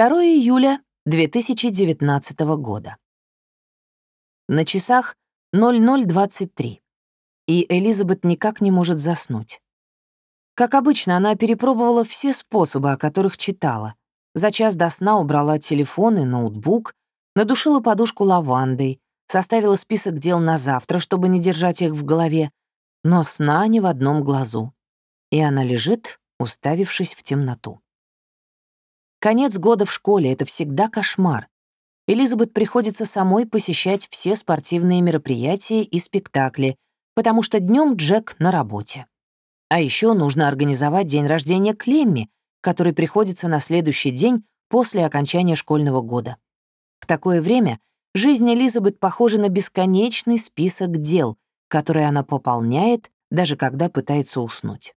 2 июля 2019 года. На часах 00.23, и Элизабет никак не может заснуть. Как обычно, она перепробовала все способы, о которых читала. За час до сна убрала телефон и ноутбук, надушила подушку лавандой, составила список дел на завтра, чтобы не держать их в голове, но сна ни в одном глазу. И она лежит, уставившись в темноту. Конец года в школе — это всегда кошмар. Элизабет приходится самой посещать все спортивные мероприятия и спектакли, потому что днем Джек на работе. А еще нужно организовать день рождения Клемми, который приходится на следующий день после окончания школьного года. В такое время жизнь Элизабет похожа на бесконечный список дел, которые она пополняет, даже когда пытается уснуть.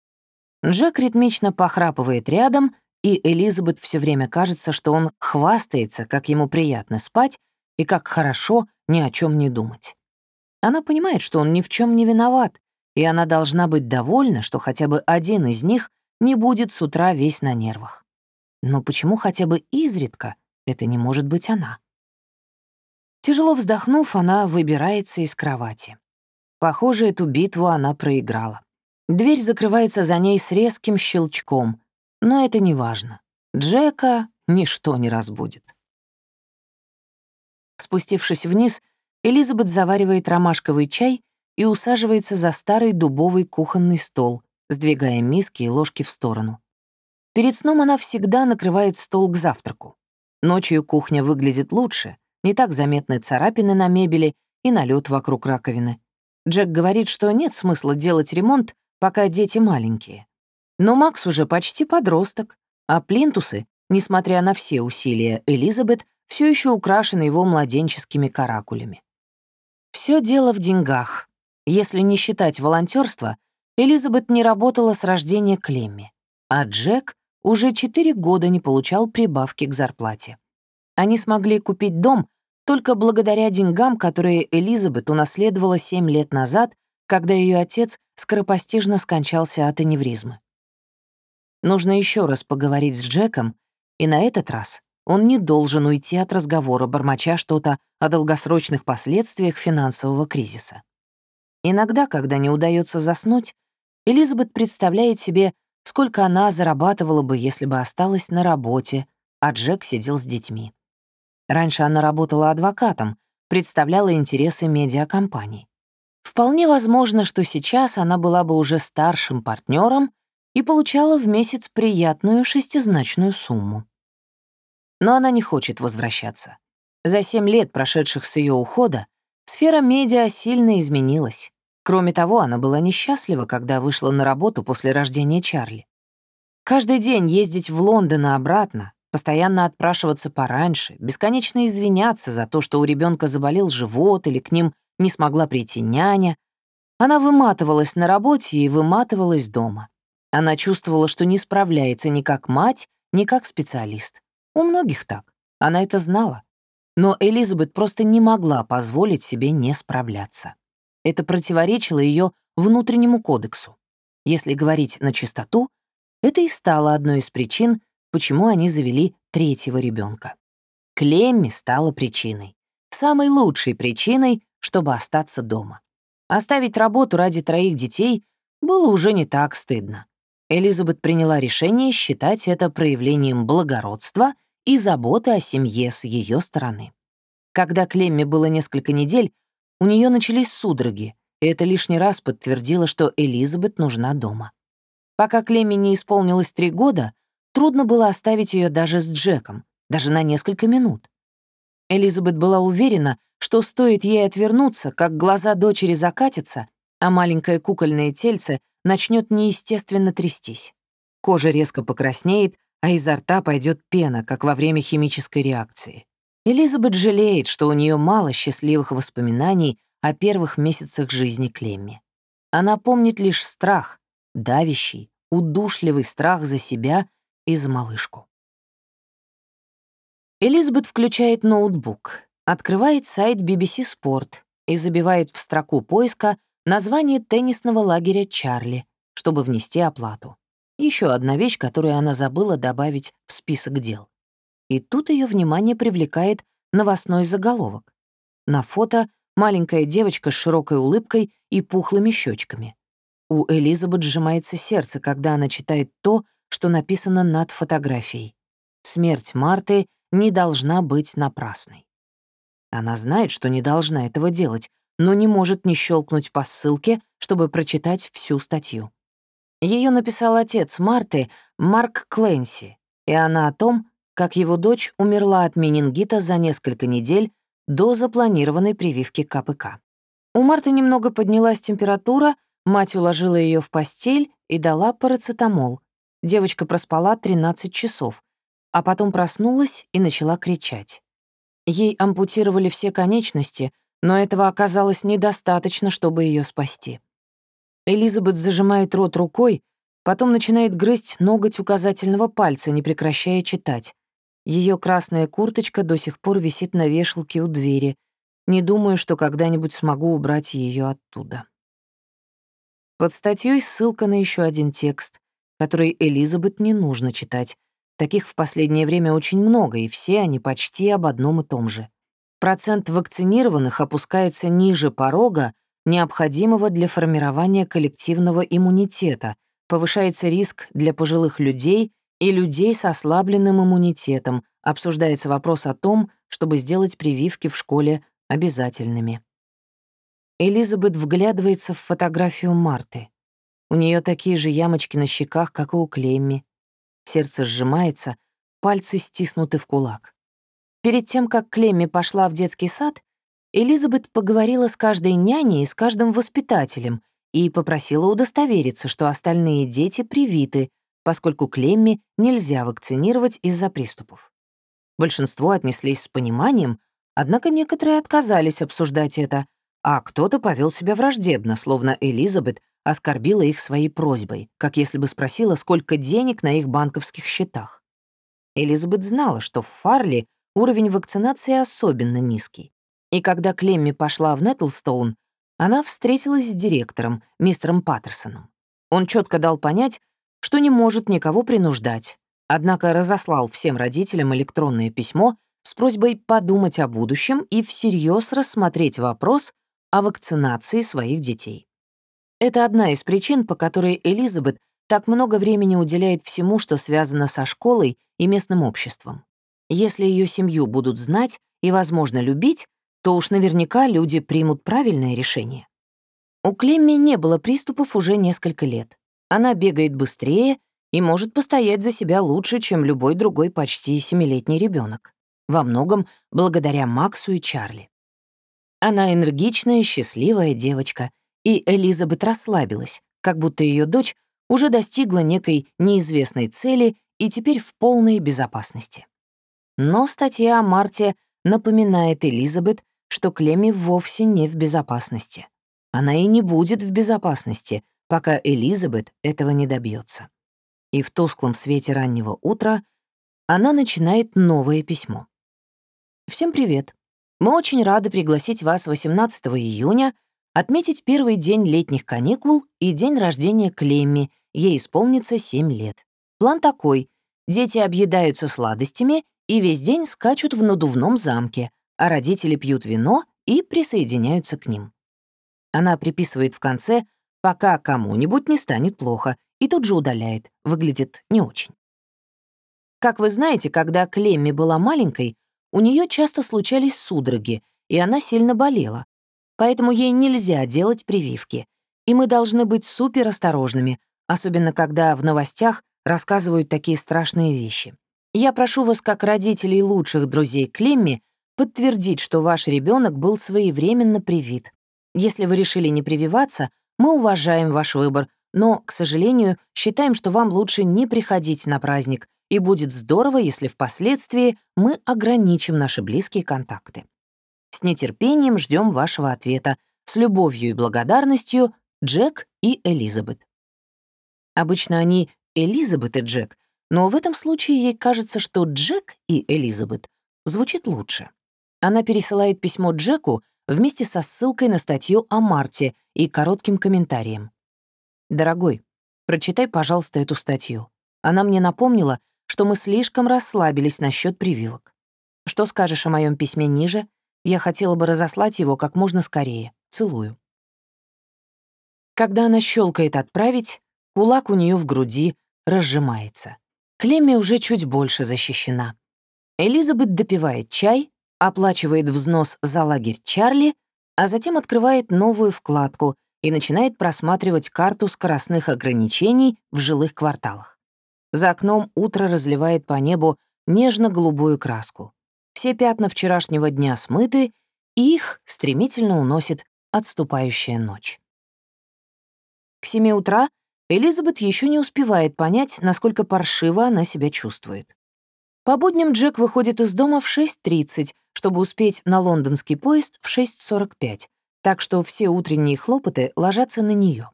Джек ритмично похрапывает рядом, и Элизабет все время кажется, что он хвастается, как ему приятно спать и как хорошо ни о чем не думать. Она понимает, что он ни в чем не виноват, и она должна быть довольна, что хотя бы один из них не будет с утра весь на нервах. Но почему хотя бы изредка это не может быть она? Тяжело вздохнув, она выбирается из кровати. Похоже, эту битву она проиграла. Дверь закрывается за ней с резким щелчком, но это не важно. Джека ничто не разбудит. Спустившись вниз, Элизабет заваривает ромашковый чай и усаживается за старый дубовый кухонный стол, сдвигая миски и ложки в сторону. Перед сном она всегда накрывает стол к завтраку. Ночью кухня выглядит лучше, не так заметны царапины на мебели и налет вокруг раковины. Джек говорит, что нет смысла делать ремонт, пока дети маленькие. Но Макс уже почти подросток, а плинтусы, несмотря на все усилия Элизабет, все еще украшены его младенческими каракулями. Все дело в деньгах. Если не считать волонтерство, Элизабет не работала с рождения Клемми, а Джек уже четыре года не получал прибавки к зарплате. Они смогли купить дом только благодаря деньгам, которые Элизабет унаследовала семь лет назад, когда ее отец скоропостижно скончался от аневризмы. Нужно еще раз поговорить с Джеком, и на этот раз он не должен уйти от разговора, бормоча что-то о долгосрочных последствиях финансового кризиса. Иногда, когда не удается заснуть, Элизабет представляет себе, сколько она зарабатывала бы, если бы осталась на работе, а Джек сидел с детьми. Раньше она работала адвокатом, представляла интересы медиакомпаний. Вполне возможно, что сейчас она была бы уже старшим партнером и получала в месяц приятную шестизначную сумму. Но она не хочет возвращаться. За семь лет, прошедших с ее ухода, сфера медиа сильно изменилась. Кроме того, она была несчастлива, когда вышла на работу после рождения Чарли. Каждый день ездить в Лондон и обратно, постоянно отпрашиваться пораньше, бесконечно извиняться за то, что у ребенка заболел живот или к ним не смогла прийти няня. Она выматывалась на работе и выматывалась дома. Она чувствовала, что не справляется ни как мать, ни как специалист. У многих так. Она это знала. Но Элизабет просто не могла позволить себе не справляться. Это противоречило ее внутреннему кодексу. Если говорить на чистоту, это и стало одной из причин, почему они завели третьего ребенка. Клемми стала причиной. Самой лучшей причиной, чтобы остаться дома. Оставить работу ради троих детей было уже не так стыдно. Элизабет приняла решение считать это проявлением благородства и заботы о семье с ее стороны. Когда Клемме было несколько недель, у нее начались судороги, и это лишний раз подтвердило, что Элизабет нужна дома. Пока Клемме не исполнилось три года, трудно было оставить ее даже с Джеком, даже на несколько минут. Элизабет была уверена, что стоит ей отвернуться, как глаза дочери закатятся, а маленькое кукольное тельце начнет неестественно трястись. Кожа резко покраснеет, а изо рта пойдет пена, как во время химической реакции. Элизабет жалеет, что у нее мало счастливых воспоминаний о первых месяцах жизни Клемми. Она помнит лишь страх, давящий, удушливый страх за себя и за малышку. Элизабет включает ноутбук, открывает сайт BBC Sport и забивает в строку поиска название теннисного лагеря «Чарли», чтобы внести оплату. Еще одна вещь, которую она забыла добавить в список дел. и тут ее внимание привлекает новостной заголовок. На фото маленькая девочка с широкой улыбкой и пухлыми щечками. У Элизабет сжимается сердце, когда она читает то, что написано над фотографией. Смерть Марты не должна быть напрасной. Она знает, что не должна этого делать, но не может не щелкнуть по ссылке, чтобы прочитать всю статью. Ее написал отец Марты, Марк Кленси, и она о том, как его дочь умерла от менингита за несколько недель до запланированной прививки КПК. У Марты немного поднялась температура, мать уложила ее в постель и дала парацетамол. Девочка проспала 13 часов, а потом проснулась и начала кричать. Ей ампутировали все конечности, но этого оказалось недостаточно, чтобы ее спасти. Элизабет зажимает рот рукой, потом начинает грызть ноготь указательного пальца, не прекращая читать. Ее красная курточка до сих пор висит на вешалке у двери. Не думаю, что когда-нибудь смогу убрать ее оттуда. Под статьей ссылка на еще один текст, который Элизабет не нужно читать. Таких в последнее время очень много, и все они почти об одном и том же. Процент вакцинированных опускается ниже порога, необходимого для формирования коллективного иммунитета, повышается риск для пожилых людей и людей с ослабленным иммунитетом, обсуждается вопрос о том, чтобы сделать прививки в школе обязательными. Элизабет вглядывается в фотографию Марты. У нее такие же ямочки на щеках, как и у Клемми. Сердце сжимается, пальцы стиснуты в кулак. Перед тем, как Клемми пошла в детский сад, Элизабет поговорила с каждой няней и с каждым воспитателем и попросила удостовериться, что остальные дети привиты, поскольку Клемми нельзя вакцинировать из-за приступов. Большинство отнеслись с пониманием, однако некоторые отказались обсуждать это, а кто-то повел себя враждебно, словно Элизабет оскорбила их своей просьбой, как если бы спросила, сколько денег на их банковских счетах. Элизабет знала, что в Фарли уровень вакцинации особенно низкий. И когда Клемми пошла в Нетлстоун, она встретилась с директором, мистером Паттерсоном. Он четко дал понять, что не может никого принуждать, однако разослал всем родителям электронное письмо с просьбой подумать о будущем и всерьез рассмотреть вопрос о вакцинации своих детей. Это одна из причин, по которой Элизабет так много времени уделяет всему, что связано со школой и местным обществом. Если ее семью будут знать и, возможно, любить, то уж наверняка люди примут правильное решение. У Клемми не было приступов уже несколько лет. Она бегает быстрее и может постоять за себя лучше, чем любой другой почти семилетний ребенок. Во многом благодаря Максу и Чарли. Она энергичная, счастливая девочка, и Элизабет расслабилась, как будто ее дочь уже достигла некой неизвестной цели и теперь в полной безопасности. Но статья о Марте напоминает Элизабет, что Клемми вовсе не в безопасности. Она и не будет в безопасности, пока Элизабет этого не добьется. И в тусклом свете раннего утра она начинает новое письмо. «Всем привет. Мы очень рады пригласить вас 18 июня отметить первый день летних каникул и день рождения Клемми, ей исполнится 7 лет. План такой — дети объедаются сладостями и весь день скачут в надувном замке, а родители пьют вино и присоединяются к ним. Она приписывает в конце, пока кому-нибудь не станет плохо, и тут же удаляет, выглядит не очень. Как вы знаете, когда Клемми была маленькой, у нее часто случались судороги, и она сильно болела, поэтому ей нельзя делать прививки, и мы должны быть супер осторожными, особенно когда в новостях рассказывают такие страшные вещи. Я прошу вас, как родителей лучших друзей Клемми, подтвердить, что ваш ребенок был своевременно привит. Если вы решили не прививаться, мы уважаем ваш выбор, но, к сожалению, считаем, что вам лучше не приходить на праздник, и будет здорово, если впоследствии мы ограничим наши близкие контакты. С нетерпением ждем вашего ответа. С любовью и благодарностью, Джек и Элизабет. Обычно они Элизабет и Джек, но в этом случае ей кажется, что Джек и Элизабет звучит лучше. Она пересылает письмо Джеку вместе со ссылкой на статью о Марте и коротким комментарием. «Дорогой, прочитай, пожалуйста, эту статью. Она мне напомнила, что мы слишком расслабились насчет прививок. Что скажешь о моем письме ниже? Я хотела бы разослать его как можно скорее. Целую. Когда она щелкает «Отправить», кулак у нее в груди разжимается. Клемми уже чуть больше защищена. Элизабет допивает чай, оплачивает взнос за лагерь Чарли, а затем открывает новую вкладку и начинает просматривать карту скоростных ограничений в жилых кварталах. За окном утро разливает по небу нежно-голубую краску. Все пятна вчерашнего дня смыты, и их стремительно уносит отступающая ночь. К семи утра Элизабет еще не успевает понять, насколько паршиво она себя чувствует. По будням Джек выходит из дома в 6.30, чтобы успеть на лондонский поезд в 6.45, так что все утренние хлопоты ложатся на нее.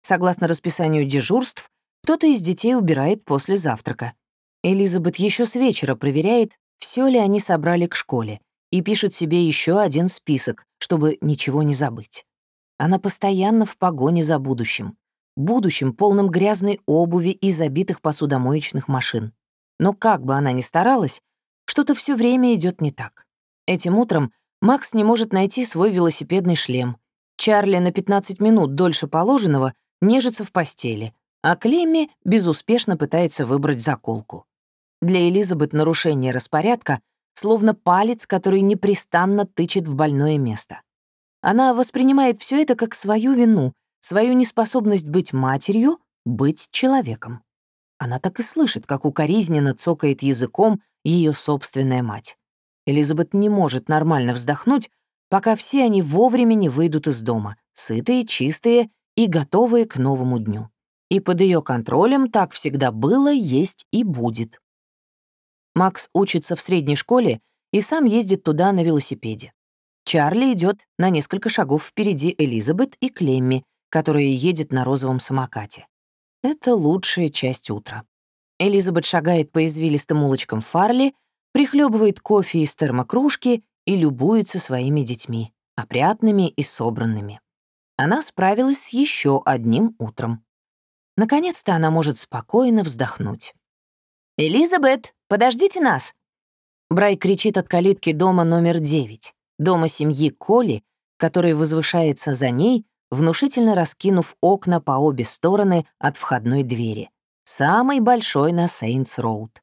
Согласно расписанию дежурств, кто-то из детей убирает после завтрака. Элизабет еще с вечера проверяет, все ли они собрали к школе, и пишет себе еще один список, чтобы ничего не забыть. Она постоянно в погоне за будущим. Будущим, полным грязной обуви и забитых посудомоечных машин. Но как бы она ни старалась, что-то все время идет не так. Этим утром Макс не может найти свой велосипедный шлем. Чарли на 15 минут дольше положенного нежится в постели, а Клемми безуспешно пытается выбрать заколку. Для Элизабет нарушение распорядка словно палец, который непрестанно тычет в больное место. Она воспринимает все это как свою вину, свою неспособность быть матерью, быть человеком. Она так и слышит, как укоризненно цокает языком ее собственная мать. Элизабет не может нормально вздохнуть, пока все они вовремя не выйдут из дома, сытые, чистые и готовые к новому дню. И под ее контролем так всегда было, есть и будет. Макс учится в средней школе и сам ездит туда на велосипеде. Чарли идет на несколько шагов впереди Элизабет и Клемми, которая едет на розовом самокате. Это лучшая часть утра. Элизабет шагает по извилистым улочкам Фарли, прихлебывает кофе из термокружки и любуется своими детьми, опрятными и собранными. Она справилась с еще одним утром. Наконец-то она может спокойно вздохнуть. «Элизабет, подождите нас!» Брай кричит от калитки дома номер 9, дома семьи Коли, который возвышается за ней, внушительно раскинув окна по обе стороны от входной двери. Самый большой на Сейнтс-Роуд.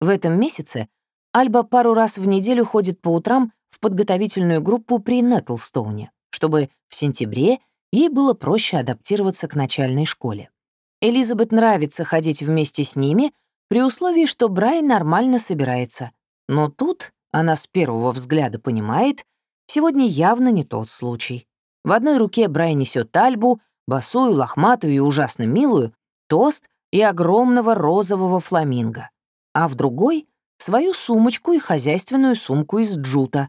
В этом месяце Альба пару раз в неделю ходит по утрам в подготовительную группу при Нетлстоуне, чтобы в сентябре ей было проще адаптироваться к начальной школе. Элизабет нравится ходить вместе с ними, при условии, что Брай нормально собирается. Но тут она с первого взгляда понимает, сегодня явно не тот случай. В одной руке Брай несет тальбу, босую, лохматую и ужасно милую, тост и огромного розового фламинго, а в другой — свою сумочку и хозяйственную сумку из джута.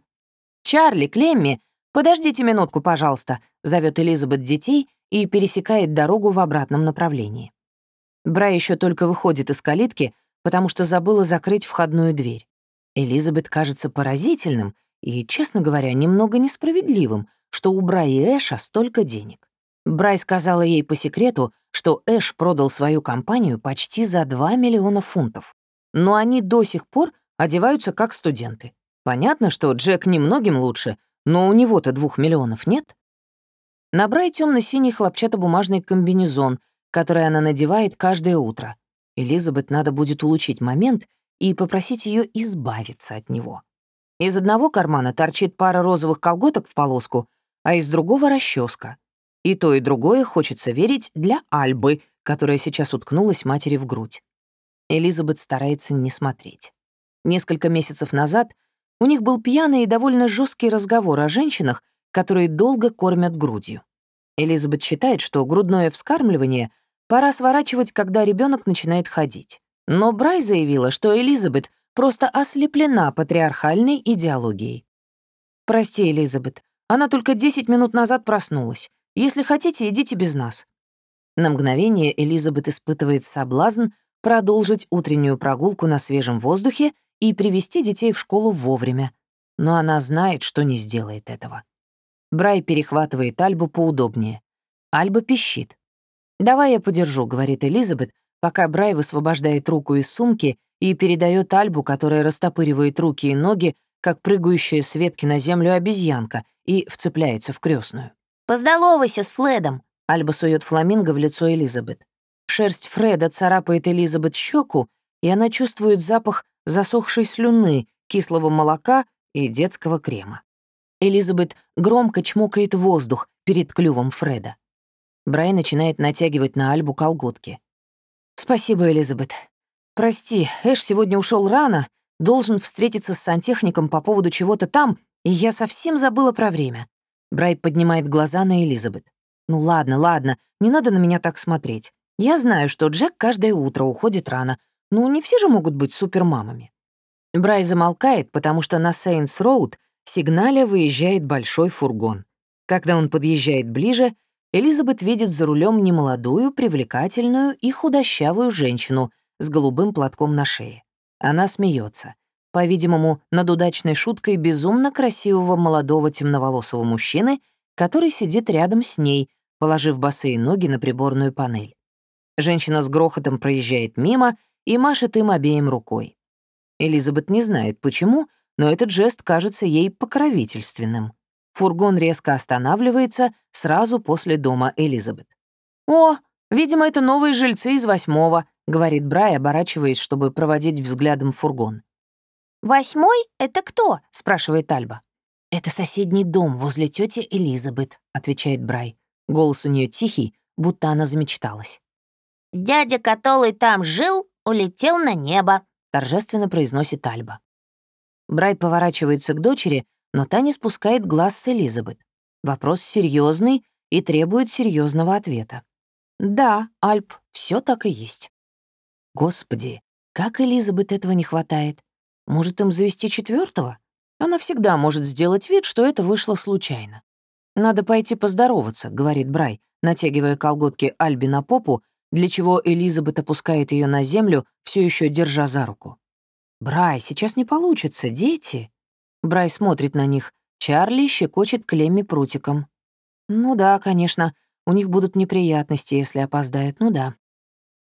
«Чарли, Клемми, подождите минутку, пожалуйста», — зовет Элизабет детей и пересекает дорогу в обратном направлении. Брай еще только выходит из калитки, потому что забыла закрыть входную дверь. Элизабет кажется поразительным и, честно говоря, немного несправедливым, что у Брай и Эша столько денег. Брай сказала ей по секрету, что Эш продал свою компанию почти за 2 миллиона фунтов. Но они до сих пор одеваются как студенты. Понятно, что Джек немногим лучше, но у него-то двух миллионов нет. Набрай темно-синий хлопчатобумажный комбинезон, который она надевает каждое утро. Элизабет надо будет улучшить момент и попросить ее избавиться от него. Из одного кармана торчит пара розовых колготок в полоску, а из другого — расческа. И то, и другое, хочется верить, для Альбы, которая сейчас уткнулась матери в грудь. Элизабет старается не смотреть. Несколько месяцев назад у них был пьяный и довольно жесткий разговор о женщинах, которые долго кормят грудью. Элизабет считает, что грудное вскармливание пора сворачивать, когда ребенок начинает ходить. Но Брай заявила, что Элизабет просто ослеплена патриархальной идеологией. «Прости, Элизабет, она только 10 минут назад проснулась. Если хотите, идите без нас». На мгновение Элизабет испытывает соблазн продолжить утреннюю прогулку на свежем воздухе и привести детей в школу вовремя. Но она знает, что не сделает этого. Брай перехватывает Альбу поудобнее. Альба пищит. «Давай я подержу», — говорит Элизабет, Пока Брай высвобождает руку из сумки и передает Альбу, которая растопыривает руки и ноги, как прыгающая с ветки на землю обезьянка, и вцепляется в крестную. «Поздоровайся с Фледом!» Альба сует фламинго в лицо Элизабет. Шерсть Фреда царапает Элизабет щеку, и она чувствует запах засохшей слюны, кислого молока и детского крема. Элизабет громко чмокает воздух перед клювом Фреда. Брай начинает натягивать на Альбу колготки. «Спасибо, Элизабет. Прости, Эш сегодня ушел рано, должен встретиться с сантехником по поводу чего-то там, и я совсем забыла про время». Брай поднимает глаза на Элизабет. «Ну ладно, ладно, не надо на меня так смотреть. Я знаю, что Джек каждое утро уходит рано. Ну, не все же могут быть супермамами». Брай замолкает, потому что на Сейнс-Роуд сигналя выезжает большой фургон. Когда он подъезжает ближе, Элизабет видит за рулем немолодую, привлекательную и худощавую женщину с голубым платком на шее. Она смеется, по-видимому, над удачной шуткой безумно красивого молодого темноволосого мужчины, который сидит рядом с ней, положив босые ноги на приборную панель. Женщина с грохотом проезжает мимо и машет им обеим рукой. Элизабет не знает, почему, но этот жест кажется ей покровительственным. Фургон резко останавливается сразу после дома Элизабет. «О, видимо, это новые жильцы из восьмого», — говорит Брай, оборачиваясь, чтобы проводить взглядом фургон. «Восьмой — это кто?» — спрашивает Альба. «Это соседний дом возле тети Элизабет», — отвечает Брай. Голос у нее тихий, будто она замечталась. «Дядя, который там жил, улетел на небо», — торжественно произносит Альба. Брай поворачивается к дочери, но та не спускает глаз с Элизабет. Вопрос серьезный и требует серьезного ответа. Да, Альп, все так и есть. Господи, как Элизабет этого не хватает. Может, им завести четвертого? Она всегда может сделать вид, что это вышло случайно. «Надо пойти поздороваться», — говорит Брай, натягивая колготки Альби на попу, для чего Элизабет опускает ее на землю, все еще держа за руку. «Брай, сейчас не получится, дети!» Брай смотрит на них. Чарли щекочет Клемми прутиком. «Ну да, конечно, у них будут неприятности, если опоздают, ну да».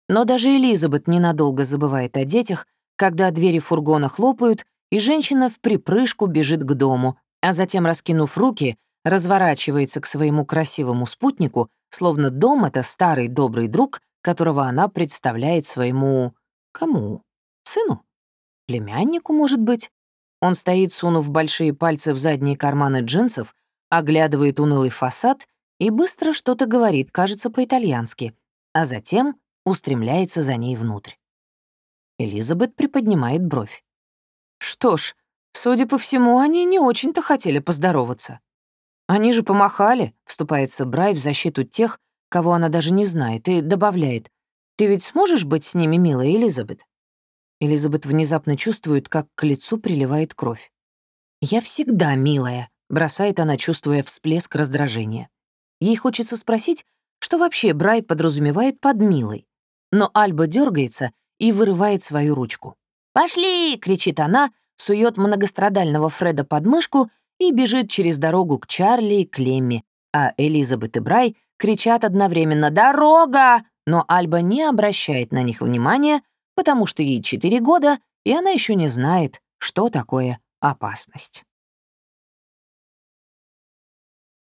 Но даже Элизабет ненадолго забывает о детях, когда двери фургона хлопают, и женщина в припрыжку бежит к дому, а затем, раскинув руки, разворачивается к своему красивому спутнику, словно дом — это старый добрый друг, которого она представляет своему... кому? Сыну? Племяннику, может быть? Он стоит, сунув большие пальцы в задние карманы джинсов, оглядывает унылый фасад и быстро что-то говорит, кажется, по-итальянски, а затем устремляется за ней внутрь. Элизабет приподнимает бровь. Что ж, судя по всему, они не очень-то хотели поздороваться. Они же помахали, вступается Брай в защиту тех, кого она даже не знает, и добавляет, «Ты ведь сможешь быть с ними, милая Элизабет?» Элизабет внезапно чувствует, как к лицу приливает кровь. «Я всегда милая», — бросает она, чувствуя всплеск раздражения. Ей хочется спросить, что вообще Брай подразумевает под милой. Но Альба дергается и вырывает свою ручку. «Пошли!» — кричит она, сует многострадального Фреда под мышку и бежит через дорогу к Чарли и Клемми, а Элизабет и Брай кричат одновременно «Дорога!», но Альба не обращает на них внимания, потому что ей 4 года, и она еще не знает, что такое опасность.